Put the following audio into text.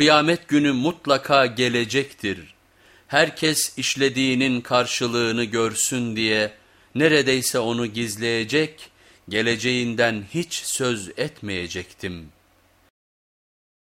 Kıyamet günü mutlaka gelecektir. Herkes işlediğinin karşılığını görsün diye neredeyse onu gizleyecek, geleceğinden hiç söz etmeyecektim.''